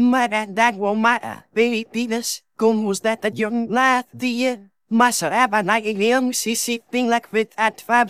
Maar that won't matter, baby penis. Kom was that that young lad the year. Eh, maar så er bare nej, ik vil sige sit thing like with at fab.